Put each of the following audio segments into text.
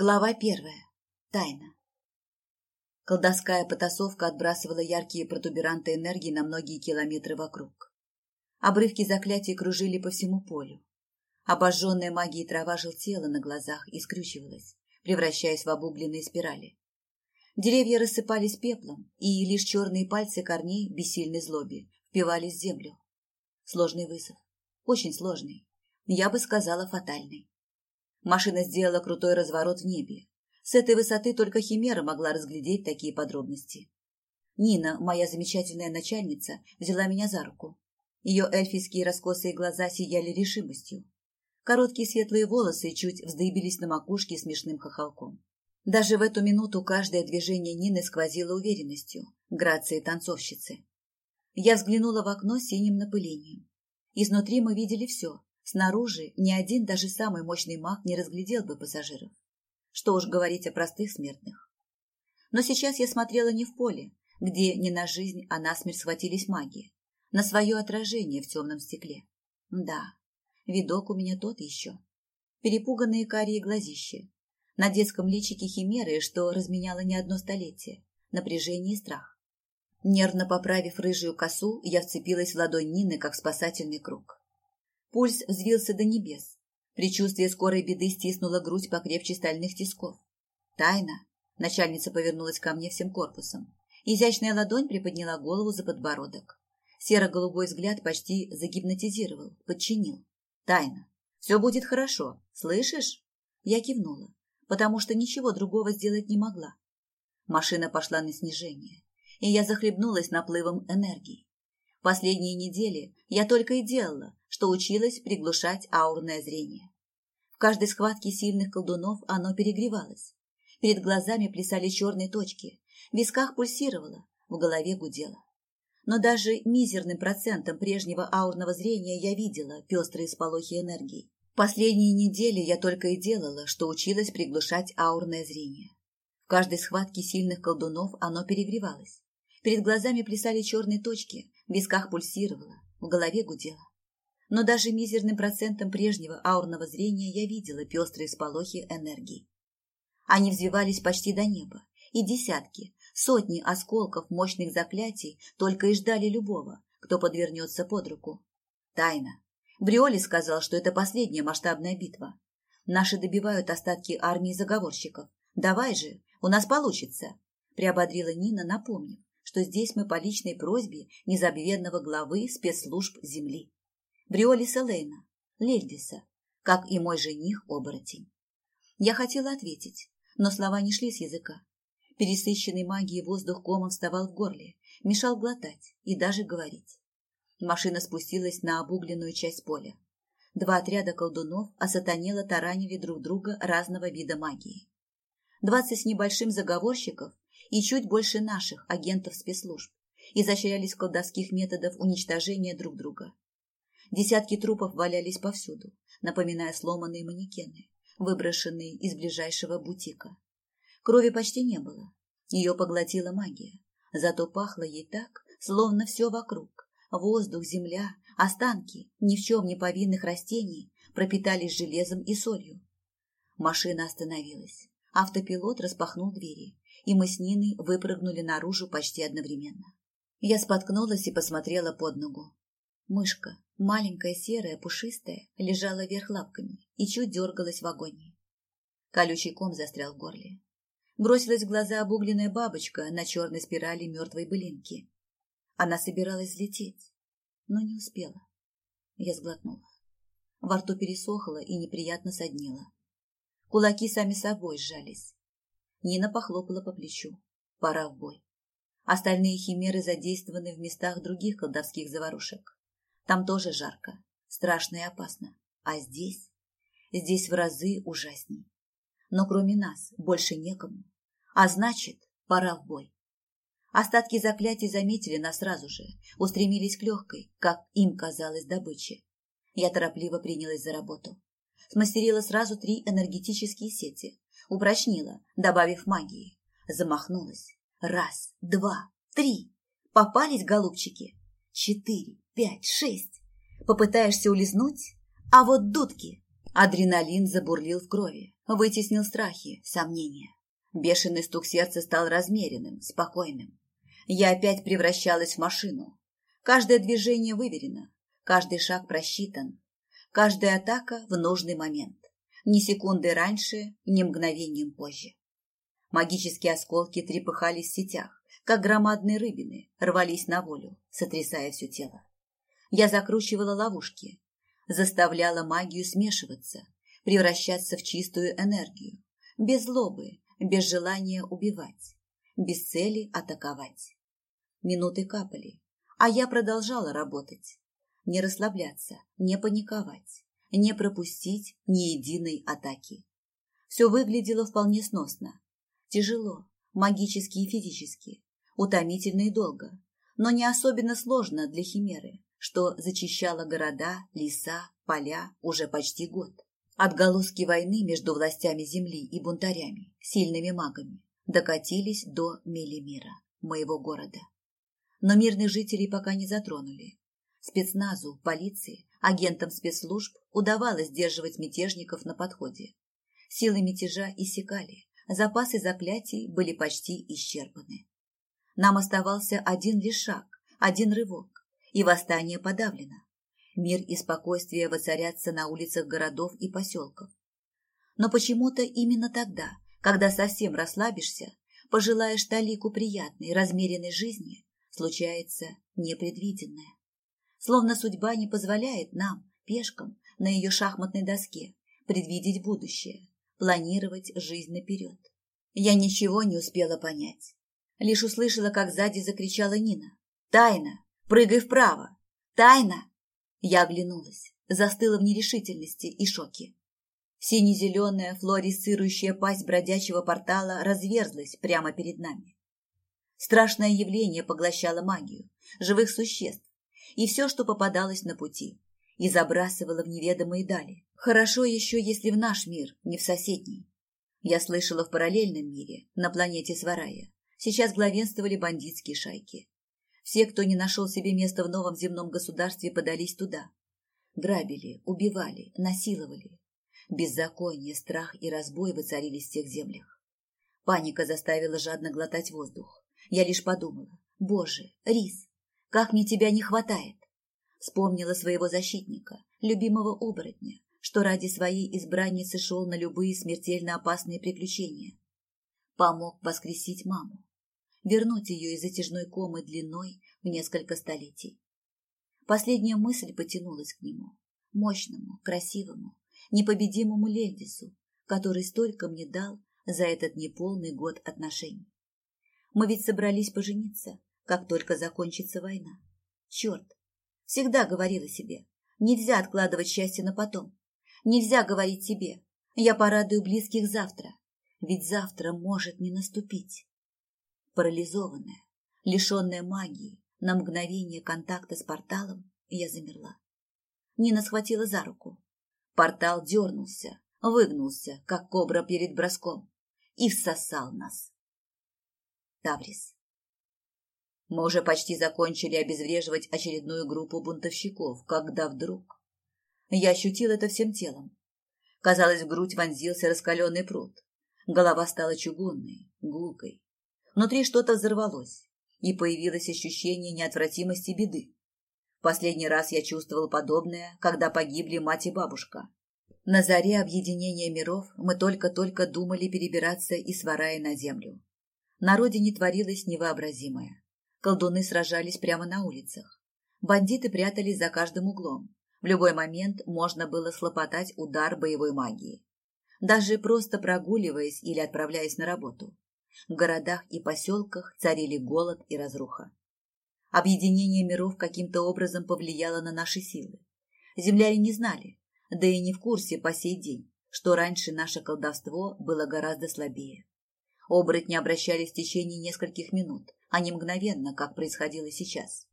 Глава первая. Тайна. Колдовская потасовка отбрасывала яркие протуберанты энергии на многие километры вокруг. Обрывки заклятий кружили по всему полю. Обожженная магией трава желтела на глазах и скрючивалась, превращаясь в обугленные спирали. Деревья рассыпались пеплом, и лишь черные пальцы корней бессильной злобе впивались в землю. Сложный вызов. Очень сложный. Я бы сказала, фатальный. Машина сделала крутой разворот в небе. С этой высоты только Химера могла разглядеть такие подробности. Нина, моя замечательная начальница, взяла меня за руку. Ее эльфийские раскосые глаза сияли решимостью. Короткие светлые волосы чуть вздыбились на макушке смешным хохолком. Даже в эту минуту каждое движение Нины сквозило уверенностью, грацией танцовщицы. Я взглянула в окно синим напылением. Изнутри мы видели все, Снаружи ни один, даже самый мощный маг не разглядел бы пассажиров. Что уж говорить о простых смертных. Но сейчас я смотрела не в поле, где не на жизнь, а на смерть схватились маги, на свое отражение в темном стекле. Да, видок у меня тот еще. Перепуганные карие глазища. На детском личике химеры, что разменяло не одно столетие. Напряжение и страх. Нервно поправив рыжую косу, я вцепилась в ладонь Нины, как спасательный круг. Пульс взвился до небес. Причувствие скорой беды стиснуло грудь покрепче стальных тисков. «Тайна!» – начальница повернулась ко мне всем корпусом. Изящная ладонь приподняла голову за подбородок. Серо-голубой взгляд почти загипнотизировал, подчинил. «Тайна! Все будет хорошо, слышишь?» Я кивнула, потому что ничего другого сделать не могла. Машина пошла на снижение, и я захлебнулась наплывом энергии. Последние недели я только и делала, что училась приглушать аурное зрение. В каждой схватке сильных колдунов оно перегревалось. Перед глазами плясали черные точки, в висках пульсировало, в голове гудело. Но даже мизерным процентом прежнего аурного зрения я видела пестрые сполохи энергии. Последние недели я только и делала, что училась приглушать аурное зрение. В каждой схватке сильных колдунов оно перегревалось. Перед глазами плясали черные точки, в висках пульсировало, в голове гудело. Но даже мизерным процентом прежнего аурного зрения я видела пестрые сполохи энергии. Они взвивались почти до неба, и десятки, сотни осколков мощных заклятий только и ждали любого, кто подвернется под руку. Тайна. Бриоли сказал, что это последняя масштабная битва. Наши добивают остатки армии заговорщиков. Давай же, у нас получится, приободрила Нина, напомнив, что здесь мы по личной просьбе незабвенного главы спецслужб Земли. Бриолиса Лейна, Лельдиса, как и мой жених-оборотень. Я хотела ответить, но слова не шли с языка. Пересыщенный магией воздух комом вставал в горле, мешал глотать и даже говорить. Машина спустилась на обугленную часть поля. Два отряда колдунов осатанело таранили друг друга разного вида магии. Двадцать с небольшим заговорщиков и чуть больше наших агентов спецслужб изощрялись в колдовских методах уничтожения друг друга. Десятки трупов валялись повсюду, напоминая сломанные манекены, выброшенные из ближайшего бутика. Крови почти не было. Ее поглотила магия. Зато пахло ей так, словно все вокруг. Воздух, земля, останки ни в чем не повинных растений пропитались железом и солью. Машина остановилась. Автопилот распахнул двери, и мы с Ниной выпрыгнули наружу почти одновременно. Я споткнулась и посмотрела под ногу. Мышка, маленькая серая, пушистая, лежала вверх лапками и чуть дергалась в агонии. Колючий ком застрял в горле. Бросилась в глаза обугленная бабочка на черной спирали мертвой былинки. Она собиралась взлететь, но не успела. Я сглотнула. Во рту пересохло и неприятно соднило. Кулаки сами собой сжались. Нина похлопала по плечу. Пора в бой. Остальные химеры задействованы в местах других колдовских заварушек. Там тоже жарко, страшно и опасно. А здесь? Здесь в разы ужасней. Но кроме нас больше некому. А значит, пора в бой. Остатки заклятий заметили нас сразу же, устремились к легкой, как им казалось, добыче. Я торопливо принялась за работу. Смастерила сразу три энергетические сети. Упрочнила, добавив магии. Замахнулась. Раз, два, три. Попались голубчики. Четыре, пять, шесть. Попытаешься улизнуть? А вот дудки. Адреналин забурлил в крови. вытеснил страхи, сомнения. Бешеный стук сердца стал размеренным, спокойным. Я опять превращалась в машину. Каждое движение выверено, каждый шаг просчитан, каждая атака в нужный момент. Ни секунды раньше, ни мгновением позже. Магические осколки трепыхались в сетях, как громадные рыбины, рвались на волю, сотрясая все тело. Я закручивала ловушки, заставляла магию смешиваться, превращаться в чистую энергию, без злобы, без желания убивать, без цели атаковать. Минуты капали, а я продолжала работать. Не расслабляться, не паниковать, не пропустить ни единой атаки. Все выглядело вполне сносно. Тяжело, магически и физически, утомительно и долго, но не особенно сложно для химеры, что зачищала города, леса, поля уже почти год. Отголоски войны между властями Земли и бунтарями, сильными магами, докатились до Мелимира, моего города. Но мирных жителей пока не затронули. Спецназу, полиции, агентам спецслужб удавалось сдерживать мятежников на подходе. Силы мятежа иссякали, запасы заклятий были почти исчерпаны. Нам оставался один лишь шаг, один рывок, и восстание подавлено. Мир и спокойствие воцарятся на улицах городов и поселков. Но почему-то именно тогда, когда совсем расслабишься, пожелаешь талику приятной, размеренной жизни, случается непредвиденное. Словно судьба не позволяет нам, пешкам, на ее шахматной доске, предвидеть будущее, планировать жизнь наперед. Я ничего не успела понять. Лишь услышала, как сзади закричала Нина. «Тайна! Прыгай вправо! Тайна!» Я оглянулась, застыла в нерешительности и шоке. Сине-зеленая флуоресцирующая пасть бродячего портала разверзлась прямо перед нами. Страшное явление поглощало магию, живых существ и все, что попадалось на пути, и забрасывало в неведомые дали. Хорошо еще, если в наш мир, не в соседний. Я слышала в параллельном мире, на планете Сварая, сейчас главенствовали бандитские шайки. Все, кто не нашел себе места в новом земном государстве, подались туда. Грабили, убивали, насиловали. Беззаконие, страх и разбой воцарились в тех землях. Паника заставила жадно глотать воздух. Я лишь подумала, боже, Рис, как мне тебя не хватает. Вспомнила своего защитника, любимого оборотня, что ради своей избранницы шел на любые смертельно опасные приключения. Помог воскресить маму, вернуть ее из затяжной комы длиной в несколько столетий. Последняя мысль потянулась к нему, мощному, красивому, непобедимому Лельдису, который столько мне дал за этот неполный год отношений. Мы ведь собрались пожениться, как только закончится война. Черт! Всегда говорила себе, нельзя откладывать счастье на потом. Нельзя говорить себе, я порадую близких завтра, ведь завтра может не наступить. Парализованная, лишенная магии, на мгновение контакта с порталом, я замерла. Нина схватила за руку. Портал дернулся, выгнулся, как кобра перед броском, и всосал нас. Таврис. Мы уже почти закончили обезвреживать очередную группу бунтовщиков, когда вдруг... Я ощутил это всем телом. Казалось, в грудь вонзился раскаленный пруд. Голова стала чугунной, гулкой. Внутри что-то взорвалось, и появилось ощущение неотвратимости беды. Последний раз я чувствовал подобное, когда погибли мать и бабушка. На заре объединения миров мы только-только думали перебираться из сварая на землю. На родине творилось невообразимое. Колдуны сражались прямо на улицах. Бандиты прятались за каждым углом. В любой момент можно было слопотать удар боевой магии даже просто прогуливаясь или отправляясь на работу. В городах и поселках царили голод и разруха. Объединение миров каким-то образом повлияло на наши силы. Земляне не знали, да и не в курсе по сей день, что раньше наше колдовство было гораздо слабее. Оборотни обращались в течение нескольких минут, а не мгновенно, как происходило сейчас.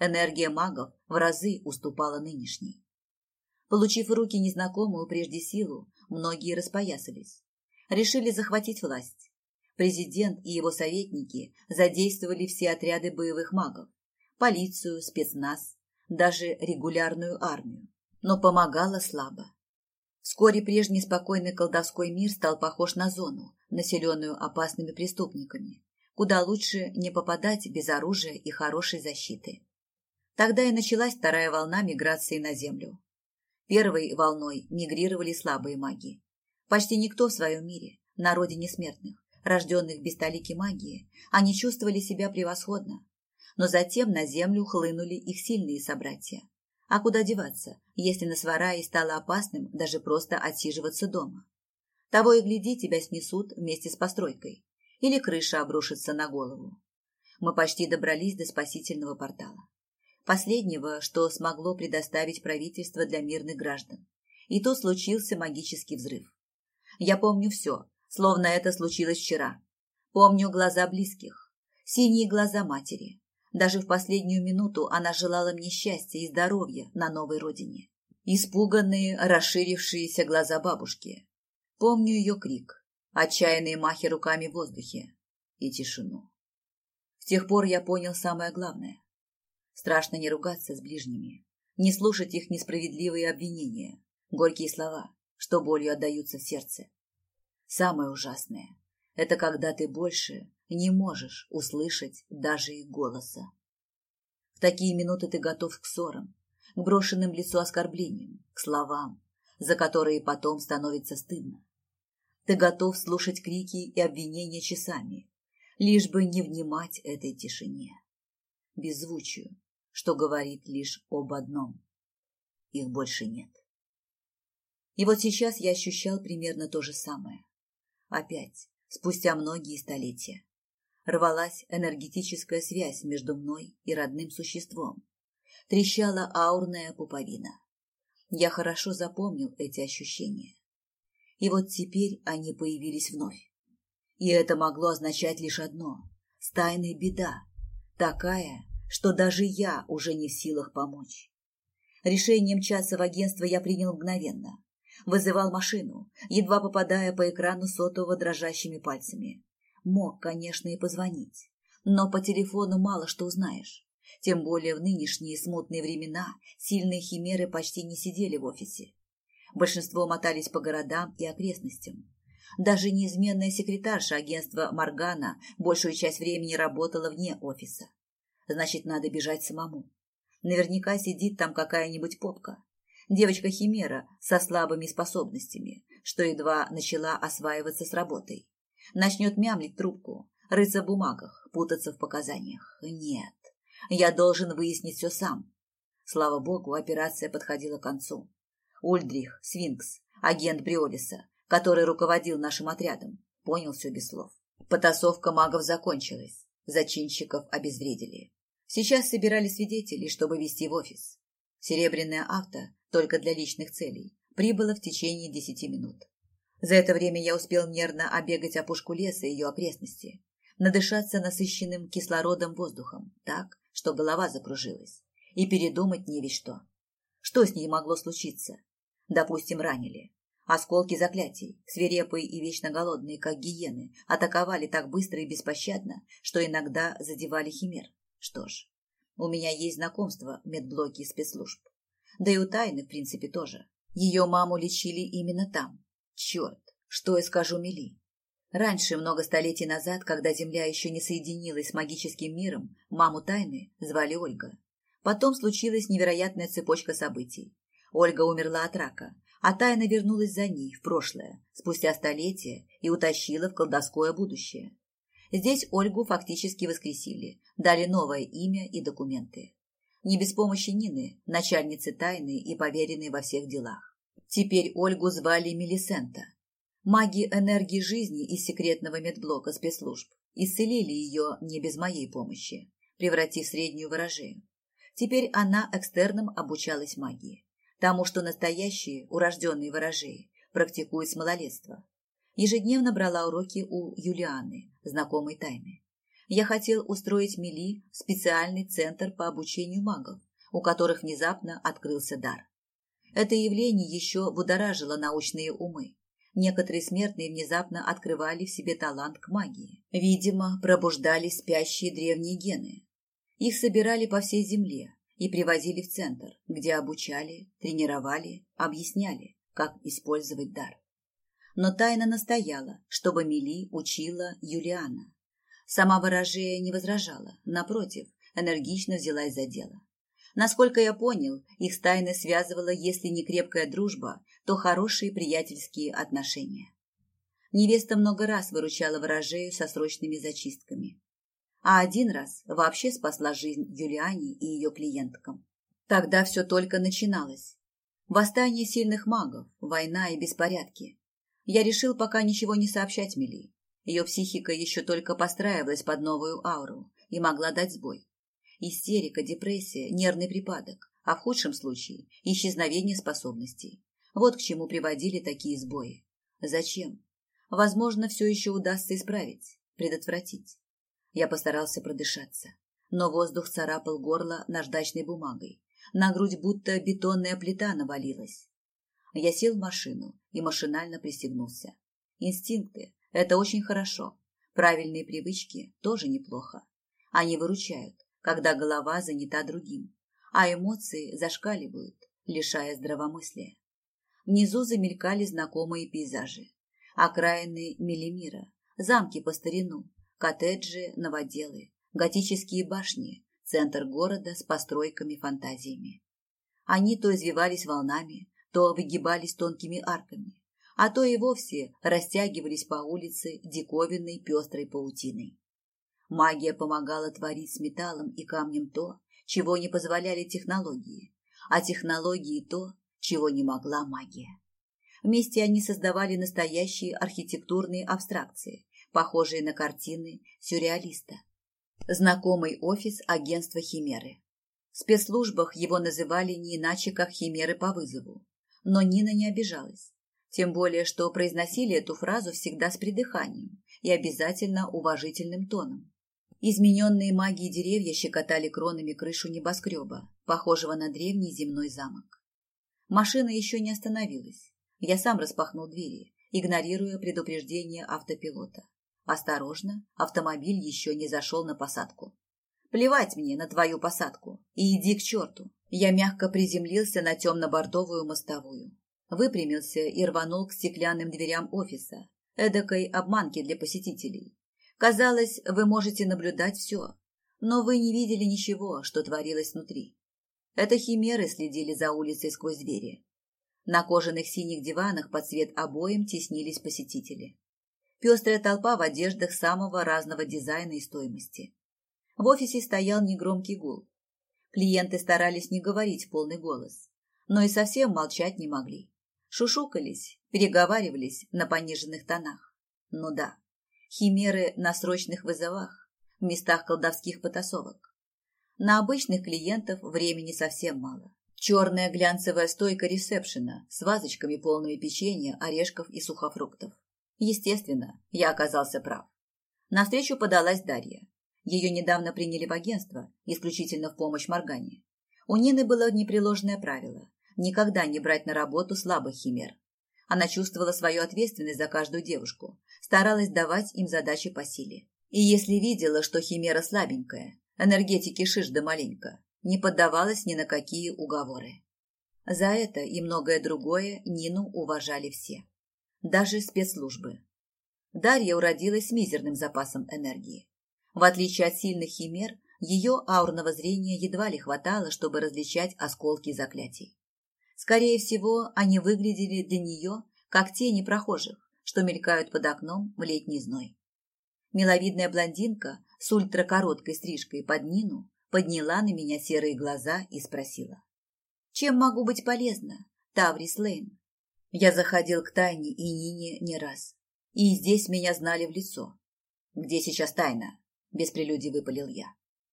Энергия магов в разы уступала нынешней. Получив в руки незнакомую прежде силу, многие распоясались. Решили захватить власть. Президент и его советники задействовали все отряды боевых магов, полицию, спецназ, даже регулярную армию. Но помогало слабо. Вскоре прежний спокойный колдовской мир стал похож на зону, населенную опасными преступниками, куда лучше не попадать без оружия и хорошей защиты. Тогда и началась вторая волна миграции на Землю. Первой волной мигрировали слабые маги. Почти никто в своем мире, на родине смертных, рожденных без талики магии, они чувствовали себя превосходно. Но затем на Землю хлынули их сильные собратья. А куда деваться, если на сварае стало опасным даже просто отсиживаться дома? Того и гляди, тебя снесут вместе с постройкой или крыша обрушится на голову. Мы почти добрались до спасительного портала. Последнего, что смогло предоставить правительство для мирных граждан. И тут случился магический взрыв. Я помню все, словно это случилось вчера. Помню глаза близких, синие глаза матери. Даже в последнюю минуту она желала мне счастья и здоровья на новой родине. Испуганные, расширившиеся глаза бабушки. Помню ее крик, отчаянные махи руками в воздухе и тишину. С тех пор я понял самое главное. Страшно не ругаться с ближними, не слушать их несправедливые обвинения, горькие слова, что болью отдаются в сердце. Самое ужасное – это когда ты больше не можешь услышать даже их голоса. В такие минуты ты готов к ссорам, к брошенным в лицо оскорблениям, к словам, за которые потом становится стыдно. Ты готов слушать крики и обвинения часами, лишь бы не внимать этой тишине. Беззвучию, что говорит лишь об одном. Их больше нет. И вот сейчас я ощущал примерно то же самое. Опять, спустя многие столетия, рвалась энергетическая связь между мной и родным существом. Трещала аурная пуповина. Я хорошо запомнил эти ощущения. И вот теперь они появились вновь. И это могло означать лишь одно – стайная беда, такая, что даже я уже не в силах помочь. Решение мчаться в агентство я принял мгновенно. Вызывал машину, едва попадая по экрану сотового дрожащими пальцами. Мог, конечно, и позвонить, но по телефону мало что узнаешь. Тем более в нынешние смутные времена сильные химеры почти не сидели в офисе. Большинство мотались по городам и окрестностям. Даже неизменная секретарша агентства Маргана большую часть времени работала вне офиса. Значит, надо бежать самому. Наверняка сидит там какая-нибудь попка. Девочка-химера со слабыми способностями, что едва начала осваиваться с работой. Начнет мямлить трубку, рыться в бумагах, путаться в показаниях. Нет, я должен выяснить все сам. Слава богу, операция подходила к концу. Ульдрих, Свинкс, агент Бриолиса, который руководил нашим отрядом, понял все без слов. Потасовка магов закончилась, зачинщиков обезвредили. Сейчас собирали свидетелей, чтобы вести в офис. Серебряная авто, только для личных целей, прибыла в течение десяти минут. За это время я успел нервно обегать опушку леса и ее окрестности, надышаться насыщенным кислородом воздухом так, что голова закружилась, и передумать не весь что. Что с ней могло случиться? Допустим, ранили. Осколки заклятий, свирепые и вечно голодные, как гиены, атаковали так быстро и беспощадно, что иногда задевали химер. Что ж, у меня есть знакомство в медблоке спецслужб. Да и у Тайны, в принципе, тоже. Ее маму лечили именно там. Черт, что я скажу Мели? Раньше, много столетий назад, когда Земля еще не соединилась с магическим миром, маму Тайны звали Ольга. Потом случилась невероятная цепочка событий. Ольга умерла от рака, а тайна вернулась за ней в прошлое, спустя столетия, и утащила в колдовское будущее. Здесь Ольгу фактически воскресили, дали новое имя и документы. Не без помощи Нины, начальницы тайны и поверенной во всех делах. Теперь Ольгу звали Мелисента. Маги энергии жизни из секретного медблока спецслужб исцелили ее не без моей помощи, превратив среднюю ворожею. Теперь она экстерном обучалась магии тому, что настоящие, урожденные ворожеи, практикуют с малолетства. Ежедневно брала уроки у Юлианы, знакомой тайны. Я хотел устроить Мили в специальный центр по обучению магов, у которых внезапно открылся дар. Это явление еще будоражило научные умы. Некоторые смертные внезапно открывали в себе талант к магии. Видимо, пробуждались спящие древние гены. Их собирали по всей земле, и привозили в центр, где обучали, тренировали, объясняли, как использовать дар. Но тайна настояла, чтобы Мили учила Юлиана. Сама ворожея не возражала, напротив, энергично взялась за дело. Насколько я понял, их с тайной связывала, если не крепкая дружба, то хорошие приятельские отношения. Невеста много раз выручала ворожею со срочными зачистками. А один раз вообще спасла жизнь Юлиане и ее клиенткам. Тогда все только начиналось. Восстание сильных магов, война и беспорядки. Я решил пока ничего не сообщать Мели. Ее психика еще только постраивалась под новую ауру и могла дать сбой. Истерика, депрессия, нервный припадок, а в худшем случае исчезновение способностей. Вот к чему приводили такие сбои. Зачем? Возможно, все еще удастся исправить, предотвратить. Я постарался продышаться, но воздух царапал горло наждачной бумагой. На грудь будто бетонная плита навалилась. Я сел в машину и машинально пристегнулся. Инстинкты – это очень хорошо. Правильные привычки тоже неплохо. Они выручают, когда голова занята другим, а эмоции зашкаливают, лишая здравомыслия. Внизу замелькали знакомые пейзажи окраины Мелимира, замки по старину, коттеджи, новоделы, готические башни, центр города с постройками-фантазиями. Они то извивались волнами, то выгибались тонкими арками, а то и вовсе растягивались по улице диковинной пестрой паутиной. Магия помогала творить с металлом и камнем то, чего не позволяли технологии, а технологии то, чего не могла магия. Вместе они создавали настоящие архитектурные абстракции, похожие на картины сюрреалиста. Знакомый офис агентства «Химеры». В спецслужбах его называли не иначе, как «Химеры по вызову». Но Нина не обижалась. Тем более, что произносили эту фразу всегда с придыханием и обязательно уважительным тоном. Измененные магией деревья щекотали кронами крышу небоскреба, похожего на древний земной замок. Машина еще не остановилась. Я сам распахнул двери, игнорируя предупреждение автопилота. Осторожно, автомобиль еще не зашел на посадку. Плевать мне на твою посадку и иди к черту. Я мягко приземлился на темно-бордовую мостовую. Выпрямился и рванул к стеклянным дверям офиса, эдакой обманки для посетителей. Казалось, вы можете наблюдать все, но вы не видели ничего, что творилось внутри. Это химеры следили за улицей сквозь двери, на кожаных синих диванах под цвет обоим теснились посетители. Пестрая толпа в одеждах самого разного дизайна и стоимости. В офисе стоял негромкий гул. Клиенты старались не говорить полный голос, но и совсем молчать не могли. Шушукались, переговаривались на пониженных тонах. Ну да, химеры на срочных вызовах, в местах колдовских потасовок. На обычных клиентов времени совсем мало. Черная глянцевая стойка ресепшена с вазочками полными печенья, орешков и сухофруктов. Естественно, я оказался прав. На встречу подалась Дарья. Ее недавно приняли в агентство, исключительно в помощь Моргане. У Нины было непреложное правило – никогда не брать на работу слабых химер. Она чувствовала свою ответственность за каждую девушку, старалась давать им задачи по силе. И если видела, что химера слабенькая, энергетики шиш да маленько, не поддавалась ни на какие уговоры. За это и многое другое Нину уважали все. Даже спецслужбы. Дарья уродилась с мизерным запасом энергии. В отличие от сильных химер, ее аурного зрения едва ли хватало, чтобы различать осколки заклятий. Скорее всего, они выглядели для нее, как тени прохожих, что мелькают под окном в летний зной. Миловидная блондинка с ультракороткой стрижкой под Нину подняла на меня серые глаза и спросила. «Чем могу быть полезна, Таврис Лейн?» Я заходил к Тайне и Нине не раз. И здесь меня знали в лицо. «Где сейчас Тайна?» – без прелюдии выпалил я.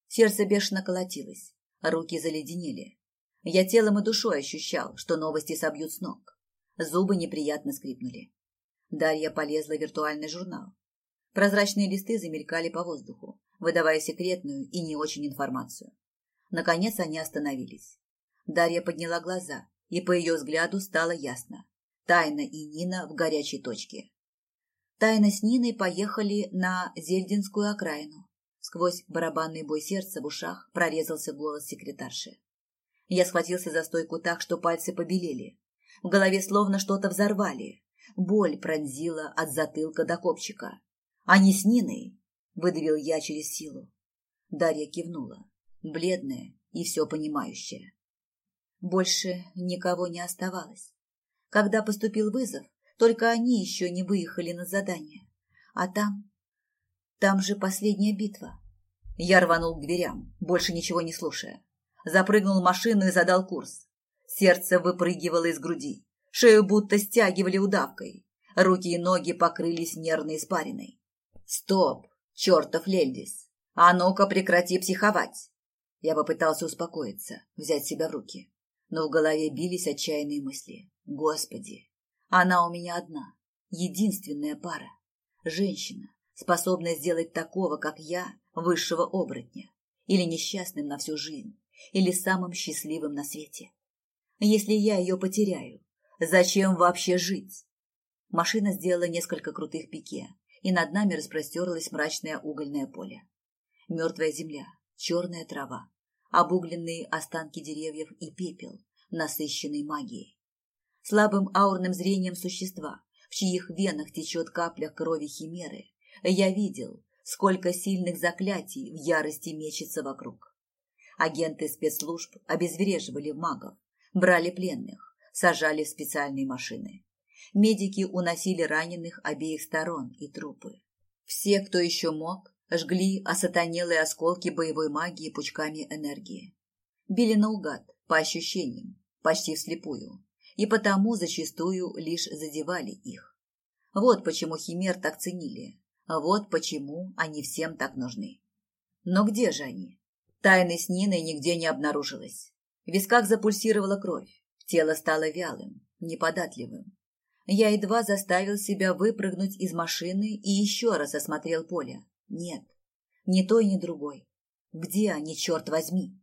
Сердце бешено колотилось, руки заледенели. Я телом и душой ощущал, что новости собьют с ног. Зубы неприятно скрипнули. Дарья полезла в виртуальный журнал. Прозрачные листы замелькали по воздуху выдавая секретную и не очень информацию. Наконец они остановились. Дарья подняла глаза, и по ее взгляду стало ясно. Тайна и Нина в горячей точке. Тайна с Ниной поехали на Зельдинскую окраину. Сквозь барабанный бой сердца в ушах прорезался голос секретарши. Я схватился за стойку так, что пальцы побелели. В голове словно что-то взорвали. Боль пронзила от затылка до копчика. «Они с Ниной?» – выдавил я через силу. Дарья кивнула, бледная и все понимающая. Больше никого не оставалось. Когда поступил вызов, только они еще не выехали на задание. А там... Там же последняя битва. Я рванул к дверям, больше ничего не слушая. Запрыгнул в машину и задал курс. Сердце выпрыгивало из груди. Шею будто стягивали удавкой. Руки и ноги покрылись нервной испариной. «Стоп! Чертов Лельдис! А ну-ка прекрати психовать!» Я попытался успокоиться, взять себя в руки. Но в голове бились отчаянные мысли. «Господи! Она у меня одна, единственная пара. Женщина, способная сделать такого, как я, высшего оборотня. Или несчастным на всю жизнь, или самым счастливым на свете. Если я ее потеряю, зачем вообще жить? Машина сделала несколько крутых пике, и над нами распростерлось мрачное угольное поле. Мертвая земля, черная трава, обугленные останки деревьев и пепел, насыщенный магией. Слабым аурным зрением существа, в чьих венах течет капля крови химеры, я видел, сколько сильных заклятий в ярости мечется вокруг. Агенты спецслужб обезвреживали магов, брали пленных, сажали в специальные машины. Медики уносили раненых обеих сторон и трупы. Все, кто еще мог, жгли осатанелые осколки боевой магии пучками энергии. Били наугад, по ощущениям, почти вслепую, и потому зачастую лишь задевали их. Вот почему химер так ценили, вот почему они всем так нужны. Но где же они? Тайны с Ниной нигде не обнаружилось. В висках запульсировала кровь, тело стало вялым, неподатливым. Я едва заставил себя выпрыгнуть из машины и еще раз осмотрел поле. Нет, ни той, ни другой. Где они, черт возьми?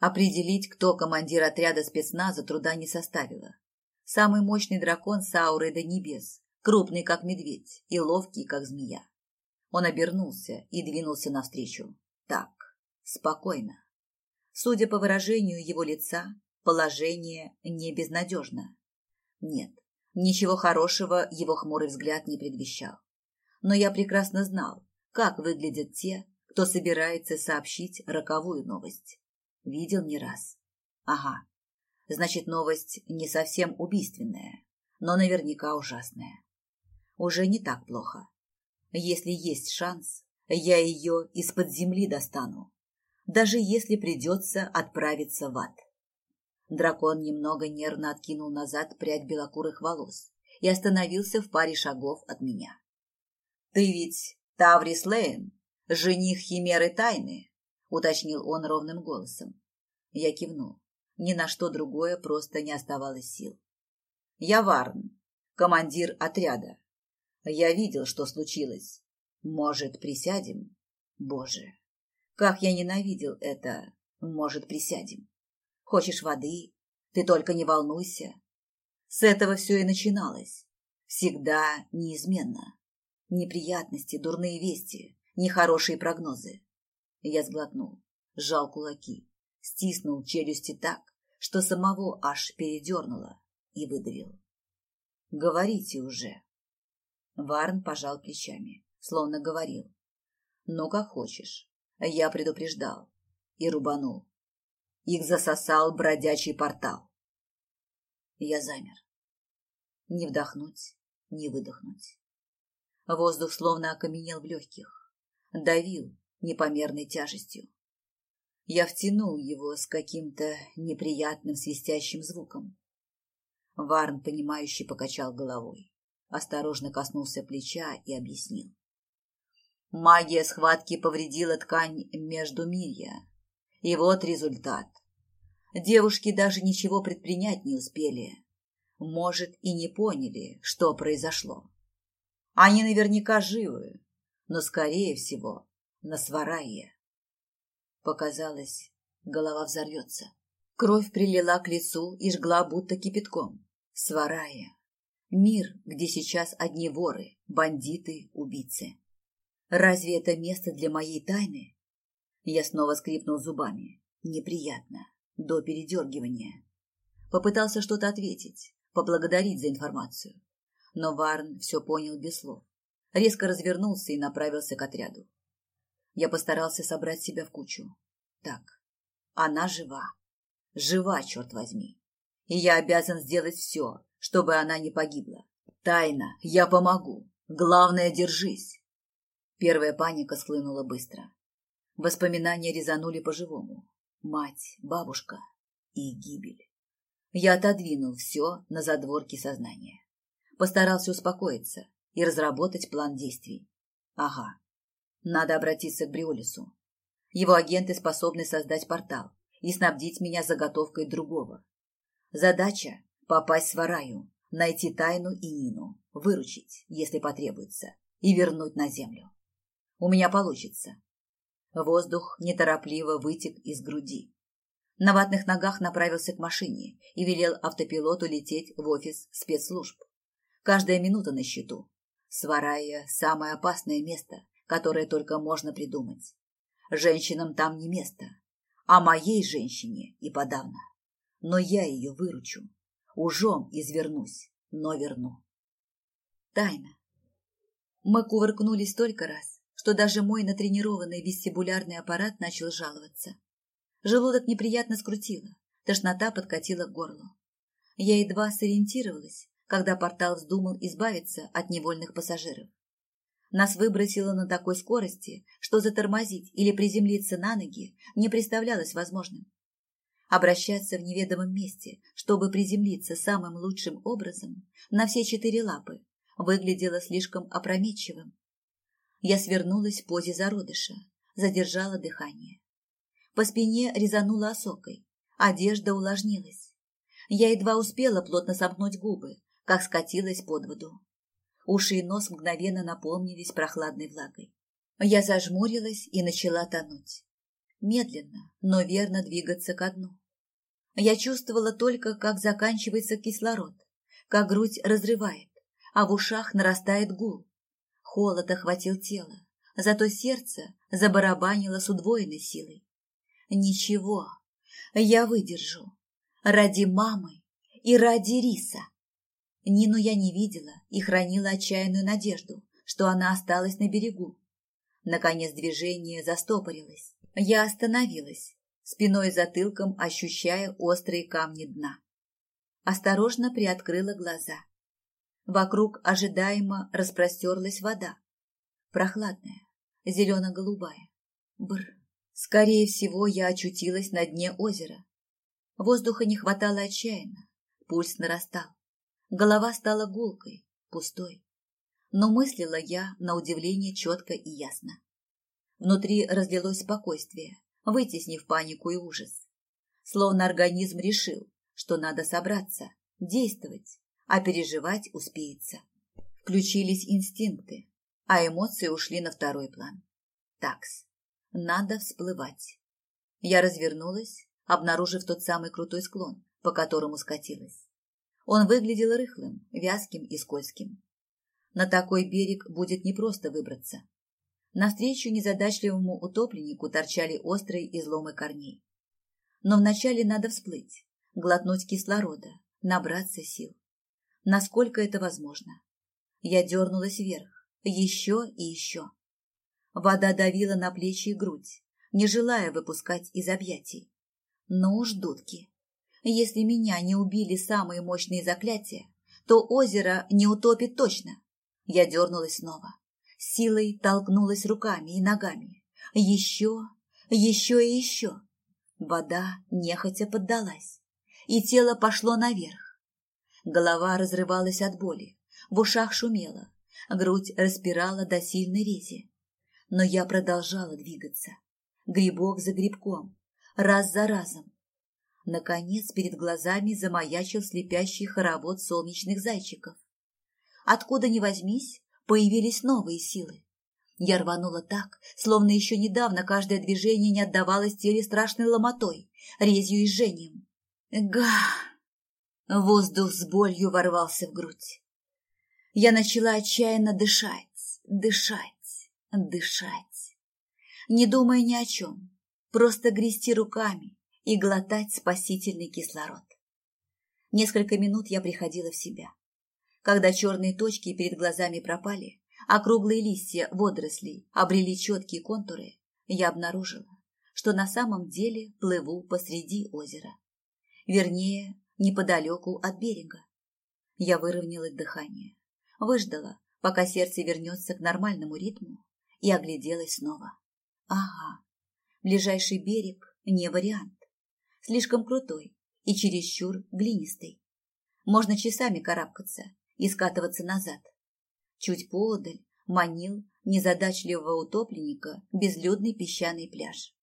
Определить, кто командир отряда спецназа, труда не составило. Самый мощный дракон с аурой до небес, крупный, как медведь, и ловкий, как змея. Он обернулся и двинулся навстречу. Так, спокойно. Судя по выражению его лица, положение не безнадежно. Нет, ничего хорошего его хмурый взгляд не предвещал. Но я прекрасно знал, как выглядят те, кто собирается сообщить роковую новость. Видел не раз. Ага, значит, новость не совсем убийственная, но наверняка ужасная. Уже не так плохо. Если есть шанс, я ее из-под земли достану, даже если придется отправиться в ад. Дракон немного нервно откинул назад прядь белокурых волос и остановился в паре шагов от меня. «Ты ведь Таврис Лейн, жених Химеры Тайны?» — уточнил он ровным голосом. Я кивнул. Ни на что другое просто не оставалось сил. «Я Варн, командир отряда. Я видел, что случилось. Может, присядем? Боже, как я ненавидел это. Может, присядем? Хочешь воды? Ты только не волнуйся. С этого все и начиналось. Всегда неизменно. Неприятности, дурные вести, нехорошие прогнозы. Я сглотнул, сжал кулаки, стиснул челюсти так, что самого аж передернуло и выдавил. «Говорите уже». Варн пожал плечами, словно говорил. «Ну, как хочешь. Я предупреждал». И рубанул. Их засосал бродячий портал. Я замер. Не вдохнуть, не выдохнуть. Воздух словно окаменел в легких, давил непомерной тяжестью. Я втянул его с каким-то неприятным свистящим звуком. Варн, понимающий, покачал головой осторожно коснулся плеча и объяснил. Магия схватки повредила ткань между мирья. И вот результат. Девушки даже ничего предпринять не успели. Может, и не поняли, что произошло. Они наверняка живы, но, скорее всего, на сварае. Показалось, голова взорвется. Кровь прилила к лицу и жгла будто кипятком. Сварая. Мир, где сейчас одни воры, бандиты, убийцы. Разве это место для моей тайны? Я снова скрипнул зубами. Неприятно. До передергивания. Попытался что-то ответить, поблагодарить за информацию. Но Варн все понял без слов. Резко развернулся и направился к отряду. Я постарался собрать себя в кучу. Так, она жива. Жива, черт возьми. И я обязан сделать все, чтобы она не погибла. Тайна, я помогу. Главное, держись. Первая паника схлынула быстро. Воспоминания резанули по-живому. Мать, бабушка и гибель. Я отодвинул все на задворки сознания. Постарался успокоиться и разработать план действий. Ага, надо обратиться к Бриолису. Его агенты способны создать портал и снабдить меня заготовкой другого. Задача – попасть в Свараю, найти Тайну и Нину, выручить, если потребуется, и вернуть на землю. У меня получится. Воздух неторопливо вытек из груди. На ватных ногах направился к машине и велел автопилоту лететь в офис спецслужб. Каждая минута на счету. Сварая – самое опасное место, которое только можно придумать. Женщинам там не место, а моей женщине и подавно. Но я ее выручу, ужом извернусь, но верну. Тайна. Мы кувыркнулись столько раз, что даже мой натренированный вестибулярный аппарат начал жаловаться. Желудок неприятно скрутило, тошнота подкатила к горлу. Я едва сориентировалась, когда портал вздумал избавиться от невольных пассажиров. Нас выбросило на такой скорости, что затормозить или приземлиться на ноги не представлялось возможным. Обращаться в неведомом месте, чтобы приземлиться самым лучшим образом, на все четыре лапы, выглядело слишком опрометчивым. Я свернулась в позе зародыша, задержала дыхание. По спине резанула осокой, одежда увлажнилась. Я едва успела плотно сомкнуть губы, как скатилась под воду. Уши и нос мгновенно наполнились прохладной влагой. Я зажмурилась и начала тонуть. Медленно, но верно двигаться ко дну. Я чувствовала только, как заканчивается кислород, как грудь разрывает, а в ушах нарастает гул. Холод охватил тело, зато сердце забарабанило с удвоенной силой. Ничего, я выдержу. Ради мамы и ради риса. Нину я не видела и хранила отчаянную надежду, что она осталась на берегу. Наконец движение застопорилось. Я остановилась, спиной и затылком ощущая острые камни дна. Осторожно приоткрыла глаза. Вокруг ожидаемо распростерлась вода. Прохладная, зелено-голубая. Бр. Скорее всего, я очутилась на дне озера. Воздуха не хватало отчаянно. Пульс нарастал. Голова стала гулкой, пустой. Но мыслила я, на удивление, четко и ясно. Внутри разлилось спокойствие, вытеснив панику и ужас. Словно организм решил, что надо собраться, действовать, а переживать успеется. Включились инстинкты, а эмоции ушли на второй план. Такс, надо всплывать. Я развернулась, обнаружив тот самый крутой склон, по которому скатилась. Он выглядел рыхлым, вязким и скользким. На такой берег будет непросто выбраться. Навстречу незадачливому утопленнику торчали острые изломы корней. Но вначале надо всплыть, глотнуть кислорода, набраться сил. Насколько это возможно? Я дернулась вверх, еще и еще. Вода давила на плечи и грудь, не желая выпускать из объятий. Ну уж дудки. Если меня не убили самые мощные заклятия, то озеро не утопит точно. Я дернулась снова. Силой толкнулась руками и ногами. Еще, еще и еще. Вода нехотя поддалась, и тело пошло наверх. Голова разрывалась от боли, в ушах шумело, грудь распирала до сильной рези. Но я продолжала двигаться, грибок за грибком, раз за разом, Наконец перед глазами замаячил слепящий хоровод солнечных зайчиков. Откуда ни возьмись, появились новые силы. Я рванула так, словно еще недавно каждое движение не отдавалось теле страшной ломотой, резью и жжением. Га! Воздух с болью ворвался в грудь. Я начала отчаянно дышать, дышать, дышать. Не думая ни о чем, просто грести руками, и глотать спасительный кислород. Несколько минут я приходила в себя. Когда черные точки перед глазами пропали, а круглые листья водорослей обрели четкие контуры, я обнаружила, что на самом деле плыву посреди озера. Вернее, неподалеку от берега. Я выровняла дыхание, выждала, пока сердце вернется к нормальному ритму, и огляделась снова. Ага, ближайший берег не вариант. Слишком крутой и чересчур глинистый. Можно часами карабкаться и скатываться назад. Чуть поодаль манил незадачливого утопленника безлюдный песчаный пляж.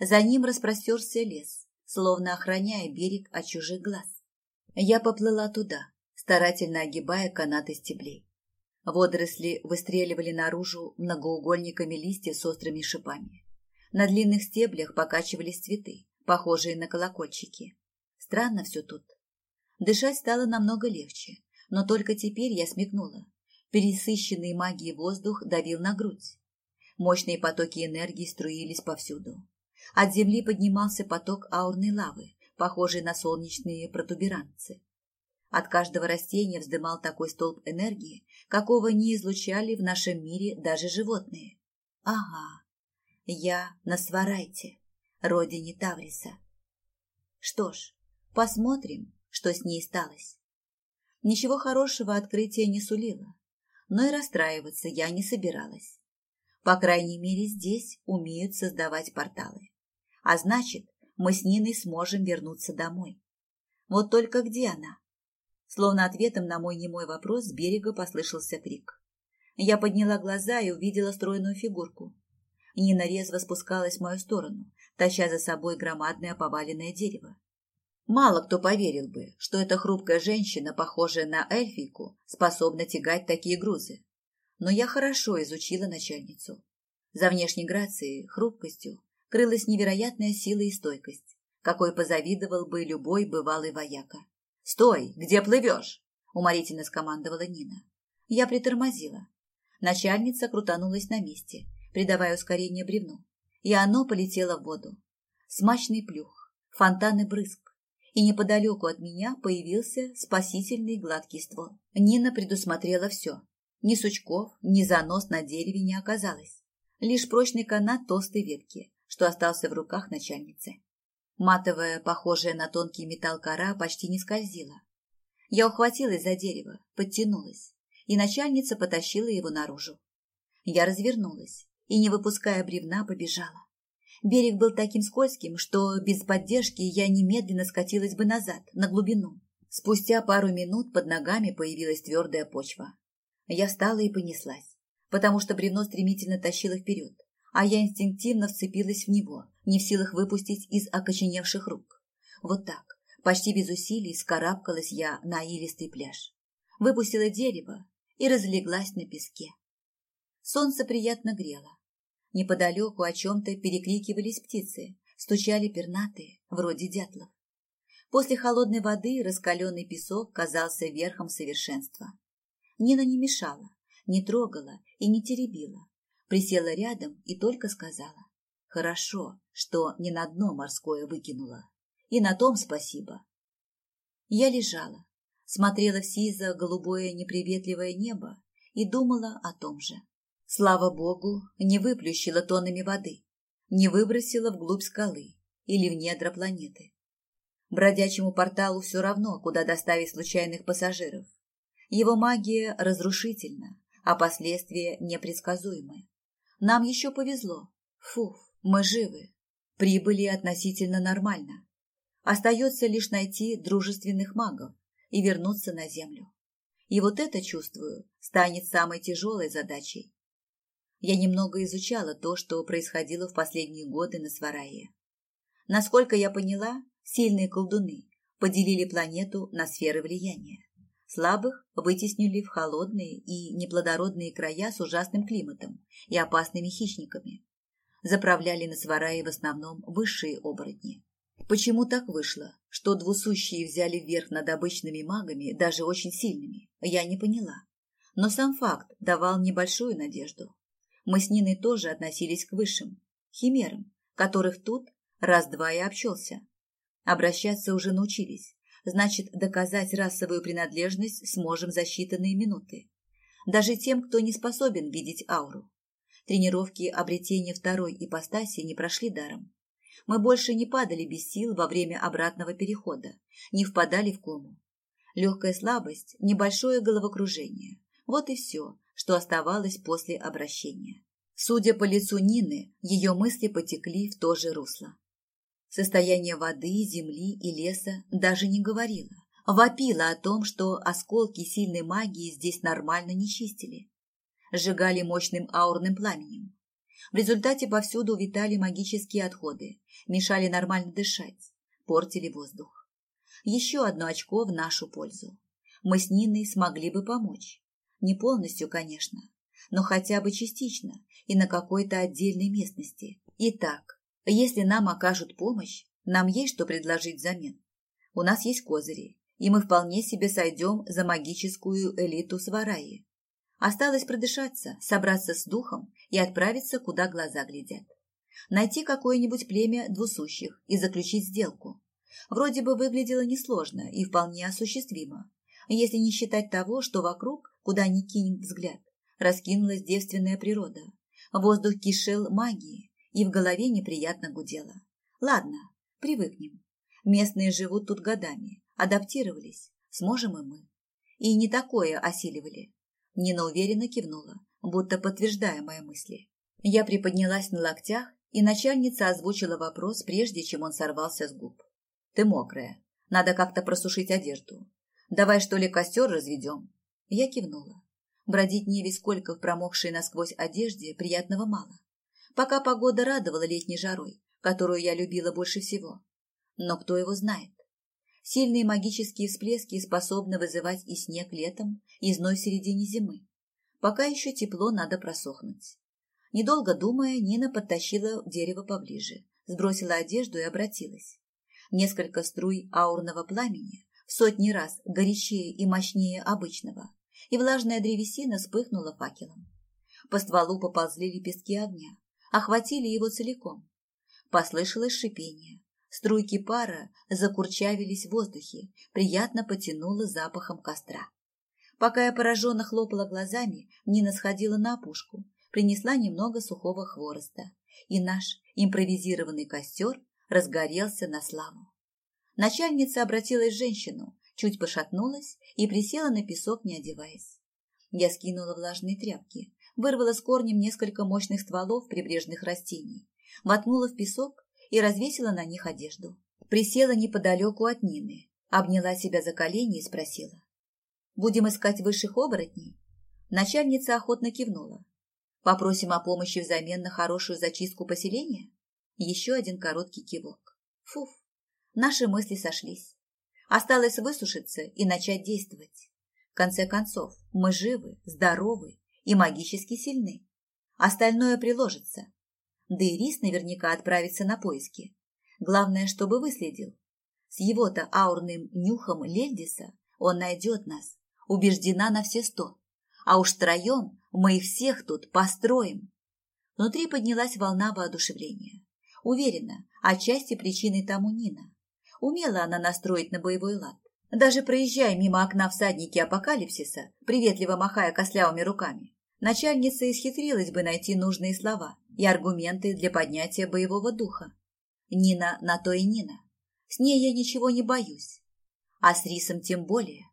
За ним распростерся лес, словно охраняя берег от чужих глаз. Я поплыла туда, старательно огибая канаты стеблей. Водоросли выстреливали наружу многоугольниками листьев с острыми шипами. На длинных стеблях покачивались цветы, похожие на колокольчики. Странно все тут. Дышать стало намного легче, но только теперь я смекнула. Пересыщенный магией воздух давил на грудь. Мощные потоки энергии струились повсюду. От земли поднимался поток аурной лавы, похожий на солнечные протуберанцы. От каждого растения вздымал такой столб энергии, какого не излучали в нашем мире даже животные. Ага, я на Сварайте, родине Тавриса. Что ж, посмотрим, что с ней сталось. Ничего хорошего открытие не сулило, но и расстраиваться я не собиралась. По крайней мере, здесь умеют создавать порталы. А значит, мы с Ниной сможем вернуться домой. Вот только где она? Словно ответом на мой немой вопрос с берега послышался крик. Я подняла глаза и увидела стройную фигурку. Нина резво спускалась в мою сторону, таща за собой громадное поваленное дерево. Мало кто поверил бы, что эта хрупкая женщина, похожая на эльфийку, способна тягать такие грузы. Но я хорошо изучила начальницу. За внешней грацией, хрупкостью крылась невероятная сила и стойкость, какой позавидовал бы любой бывалый вояка. «Стой! Где плывешь?» – уморительно скомандовала Нина. Я притормозила. Начальница крутанулась на месте, придавая ускорение бревну, и оно полетело в воду. Смачный плюх, фонтаны брызг, и неподалеку от меня появился спасительный гладкий ствол. Нина предусмотрела все. Ни сучков, ни занос на дереве не оказалось. Лишь прочный канат толстой ветки, что остался в руках начальницы. Матовая, похожая на тонкий металл кора, почти не скользила. Я ухватилась за дерево, подтянулась, и начальница потащила его наружу. Я развернулась и, не выпуская бревна, побежала. Берег был таким скользким, что без поддержки я немедленно скатилась бы назад, на глубину. Спустя пару минут под ногами появилась твердая почва. Я встала и понеслась, потому что бревно стремительно тащило вперед, а я инстинктивно вцепилась в него, не в силах выпустить из окоченевших рук. Вот так, почти без усилий, скарабкалась я на илистый пляж. Выпустила дерево и разлеглась на песке. Солнце приятно грело. Неподалеку о чем-то перекрикивались птицы, стучали пернатые, вроде дятлов. После холодной воды раскаленный песок казался верхом совершенства. Нина не мешала, не трогала и не теребила. Присела рядом и только сказала. Хорошо, что не на дно морское выкинула. И на том спасибо. Я лежала, смотрела в сизо-голубое неприветливое небо и думала о том же. Слава богу, не выплющила тоннами воды, не выбросила вглубь скалы или в недра планеты. Бродячему порталу все равно, куда доставить случайных пассажиров. Его магия разрушительна, а последствия непредсказуемы. Нам еще повезло. Фуф. Мы живы, прибыли относительно нормально. Остается лишь найти дружественных магов и вернуться на землю. И вот это, чувствую, станет самой тяжелой задачей. Я немного изучала то, что происходило в последние годы на Сварае. Насколько я поняла, сильные колдуны поделили планету на сферы влияния. Слабых вытеснили в холодные и неплодородные края с ужасным климатом и опасными хищниками заправляли на сварае в основном высшие оборотни. Почему так вышло, что двусущие взяли верх над обычными магами, даже очень сильными, я не поняла. Но сам факт давал небольшую надежду. Мы с Ниной тоже относились к высшим, химерам, которых тут раз-два и общался. Обращаться уже научились, Значит, доказать расовую принадлежность сможем за считанные минуты. Даже тем, кто не способен видеть ауру. Тренировки обретения второй ипостаси не прошли даром. Мы больше не падали без сил во время обратного перехода, не впадали в кому. Легкая слабость, небольшое головокружение. Вот и все, что оставалось после обращения. Судя по лицу Нины, ее мысли потекли в то же русло. Состояние воды, земли и леса даже не говорило. Вопило о том, что осколки сильной магии здесь нормально не чистили. Сжигали мощным аурным пламенем. В результате повсюду витали магические отходы, мешали нормально дышать, портили воздух. Еще одно очко в нашу пользу. Мы с Ниной смогли бы помочь. Не полностью, конечно, но хотя бы частично и на какой-то отдельной местности. Итак, если нам окажут помощь, нам есть что предложить взамен. У нас есть козыри, и мы вполне себе сойдем за магическую элиту Свараи. Осталось продышаться, собраться с духом и отправиться, куда глаза глядят. Найти какое-нибудь племя двусущих и заключить сделку. Вроде бы выглядело несложно и вполне осуществимо, если не считать того, что вокруг, куда ни кинь взгляд, раскинулась девственная природа. Воздух кишел магией, и в голове неприятно гудело. Ладно, привыкнем. Местные живут тут годами, адаптировались, сможем и мы. И не такое осиливали. Нина уверенно кивнула, будто подтверждая мои мысли. Я приподнялась на локтях, и начальница озвучила вопрос, прежде чем он сорвался с губ. «Ты мокрая. Надо как-то просушить одежду. Давай, что ли, костер разведем?» Я кивнула. Бродить Неве сколько в промокшей насквозь одежде приятного мало пока погода радовала летней жарой, которую я любила больше всего. Но кто его знает? Сильные магические всплески способны вызывать и снег летом, и зной в середине зимы. Пока еще тепло, надо просохнуть. Недолго думая, Нина подтащила дерево поближе, сбросила одежду и обратилась. Несколько струй аурного пламени, в сотни раз горячее и мощнее обычного, и влажная древесина вспыхнула факелом. По стволу поползли лепестки огня, охватили его целиком. Послышалось шипение. Струйки пара закурчавились в воздухе, приятно потянуло запахом костра. Пока я пораженно хлопала глазами, Нина сходила на опушку, принесла немного сухого хвороста, и наш импровизированный костер разгорелся на славу. Начальница обратилась к женщину, чуть пошатнулась и присела на песок, не одеваясь. Я скинула влажные тряпки, вырвала с корнем несколько мощных стволов прибрежных растений, воткнула в песок и развесила на них одежду. Присела неподалеку от Нины, обняла себя за колени и спросила. «Будем искать высших оборотней?» Начальница охотно кивнула. «Попросим о помощи взамен на хорошую зачистку поселения?» Еще один короткий кивок. Фуф, наши мысли сошлись. Осталось высушиться и начать действовать. В конце концов, мы живы, здоровы и магически сильны. Остальное приложится. Да и Рис наверняка отправится на поиски. Главное, чтобы выследил. С его-то аурным нюхом Лельдиса он найдет нас. Убеждена на все сто. А уж втроем мы их всех тут построим. Внутри поднялась волна воодушевления. Уверена, отчасти причиной тому Нина. Умела она настроить на боевой лад. Даже проезжая мимо окна всадники апокалипсиса, приветливо махая костлявыми руками, начальница исхитрилась бы найти нужные слова и аргументы для поднятия боевого духа. Нина на то и Нина. С ней я ничего не боюсь. А с Рисом тем более.